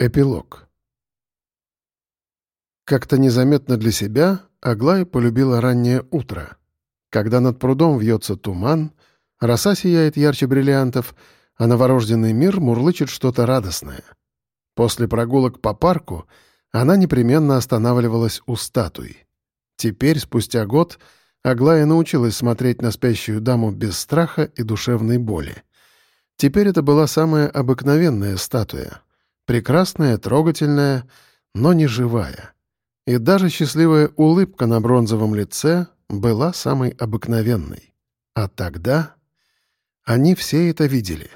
Эпилог. Как-то незаметно для себя Аглая полюбила раннее утро. Когда над прудом вьется туман, роса сияет ярче бриллиантов, а новорожденный мир мурлычет что-то радостное. После прогулок по парку она непременно останавливалась у статуи. Теперь, спустя год, Аглая научилась смотреть на спящую даму без страха и душевной боли. Теперь это была самая обыкновенная статуя — Прекрасная, трогательная, но не живая. И даже счастливая улыбка на бронзовом лице была самой обыкновенной. А тогда они все это видели.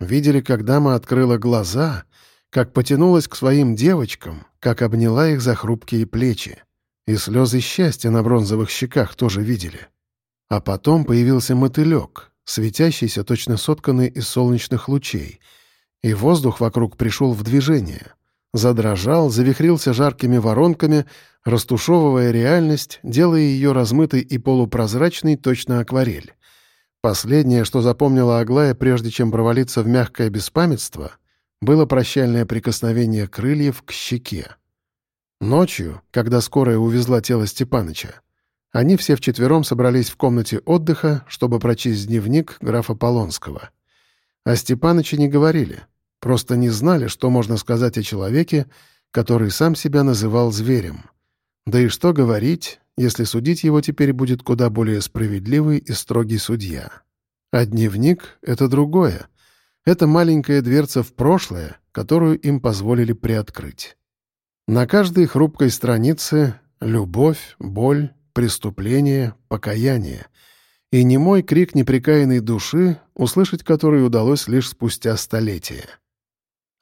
Видели, как дама открыла глаза, как потянулась к своим девочкам, как обняла их за хрупкие плечи. И слезы счастья на бронзовых щеках тоже видели. А потом появился мотылек, светящийся, точно сотканный из солнечных лучей — и воздух вокруг пришел в движение. Задрожал, завихрился жаркими воронками, растушевывая реальность, делая ее размытой и полупрозрачной, точно акварель. Последнее, что запомнила Аглая, прежде чем провалиться в мягкое беспамятство, было прощальное прикосновение крыльев к щеке. Ночью, когда скорая увезла тело Степаныча, они все вчетвером собрались в комнате отдыха, чтобы прочесть дневник графа Полонского. О Степаныче не говорили — Просто не знали, что можно сказать о человеке, который сам себя называл зверем. Да и что говорить, если судить его теперь будет куда более справедливый и строгий судья. А дневник — это другое. Это маленькая дверца в прошлое, которую им позволили приоткрыть. На каждой хрупкой странице — любовь, боль, преступление, покаяние. И немой крик неприкаянной души, услышать который удалось лишь спустя столетия.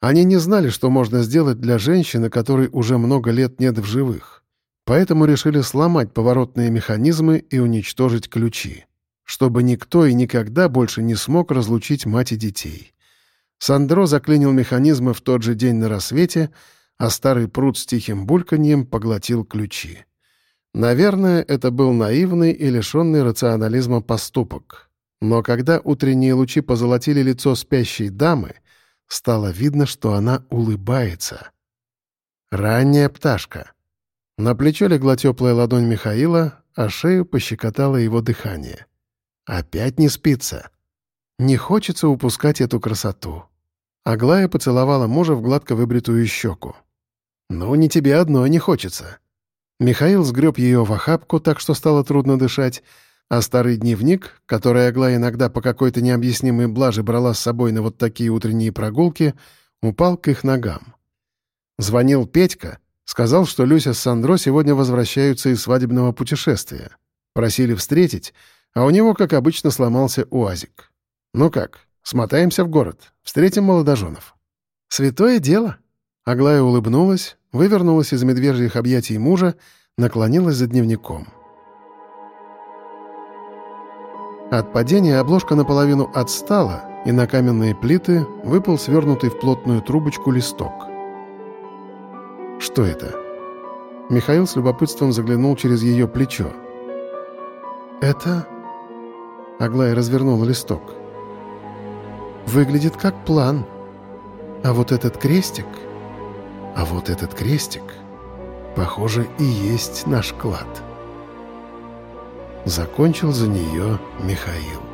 Они не знали, что можно сделать для женщины, которой уже много лет нет в живых. Поэтому решили сломать поворотные механизмы и уничтожить ключи, чтобы никто и никогда больше не смог разлучить мать и детей. Сандро заклинил механизмы в тот же день на рассвете, а старый пруд с тихим бульканьем поглотил ключи. Наверное, это был наивный и лишенный рационализма поступок. Но когда утренние лучи позолотили лицо спящей дамы, Стало видно, что она улыбается. Ранняя пташка. На плечо легла теплая ладонь Михаила, а шею пощекотало его дыхание. Опять не спится. Не хочется упускать эту красоту. Аглая поцеловала мужа в гладко выбритую щеку. «Ну, не тебе одной не хочется». Михаил сгреб ее в охапку, так что стало трудно дышать, а старый дневник, который Агла иногда по какой-то необъяснимой блаже брала с собой на вот такие утренние прогулки, упал к их ногам. Звонил Петька, сказал, что Люся с Сандро сегодня возвращаются из свадебного путешествия. Просили встретить, а у него, как обычно, сломался уазик. «Ну как, смотаемся в город, встретим молодоженов». «Святое дело!» Аглая улыбнулась, вывернулась из медвежьих объятий мужа, наклонилась за дневником. От падения обложка наполовину отстала, и на каменные плиты выпал свернутый в плотную трубочку листок. «Что это?» Михаил с любопытством заглянул через ее плечо. «Это...» Аглая развернула листок. «Выглядит как план. А вот этот крестик... А вот этот крестик, похоже, и есть наш клад». Закончил за нее Михаил.